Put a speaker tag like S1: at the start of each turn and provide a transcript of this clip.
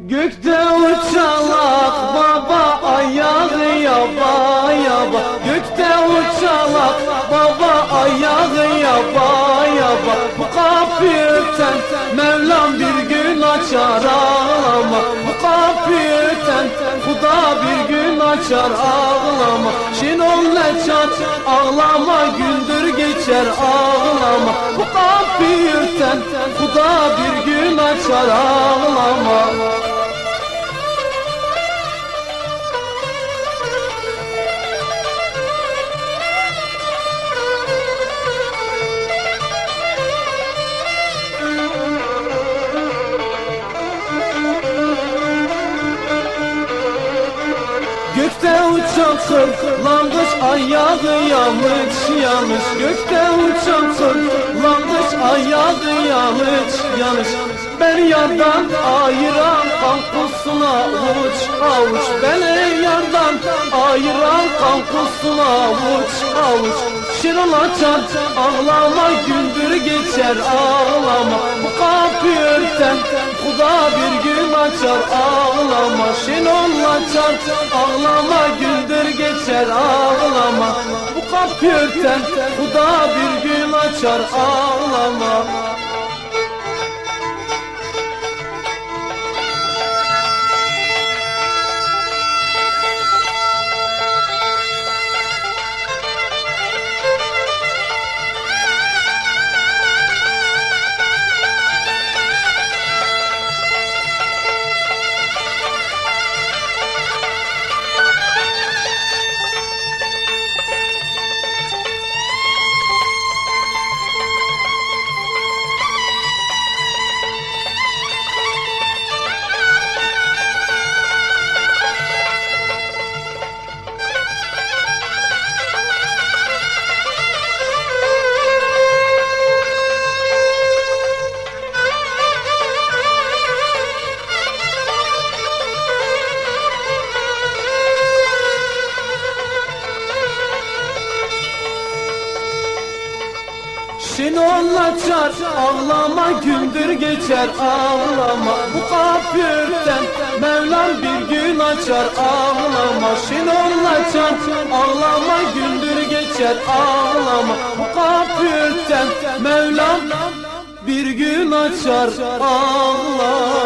S1: Gökte uçalak baba ayağı yaba yaba. Gökte uçalak baba ayağı yaba yaba. Bu kapıyı öten Mevlam bir gün açar ağlama. Bu kapıyı öten Huda bir gün açar ağlama. Şinol ne çat ağlama gündür geçer ağlama. Bu kapıyı öten Huda bir gün açar ağlama Gökte uçan kırlangıç ayağı yanlış yanlış Gökte uçan kırlangıç ayağı yanlış yanlış Beni yardan ayıran kankusuna avuç. Avuç Beni yardan ayıran kankusuna avuç avuç. Şirin açar ağlama gündür geçer ağlama. Bu kapıyı örten Kuda bir gün açar ağlama. Şinon açar ağlama. Gündür geçer ağlama. Bu kapıyı örten Kuda bir gün açar ağlama Şinol açar ağlama gündür geçer ağlama. Bu kapürten Mevlam bir gün açar ağlama. Şinol açar ağlama gündür geçer ağlama. Bu kapürten Mevlam bir gün açar ağlama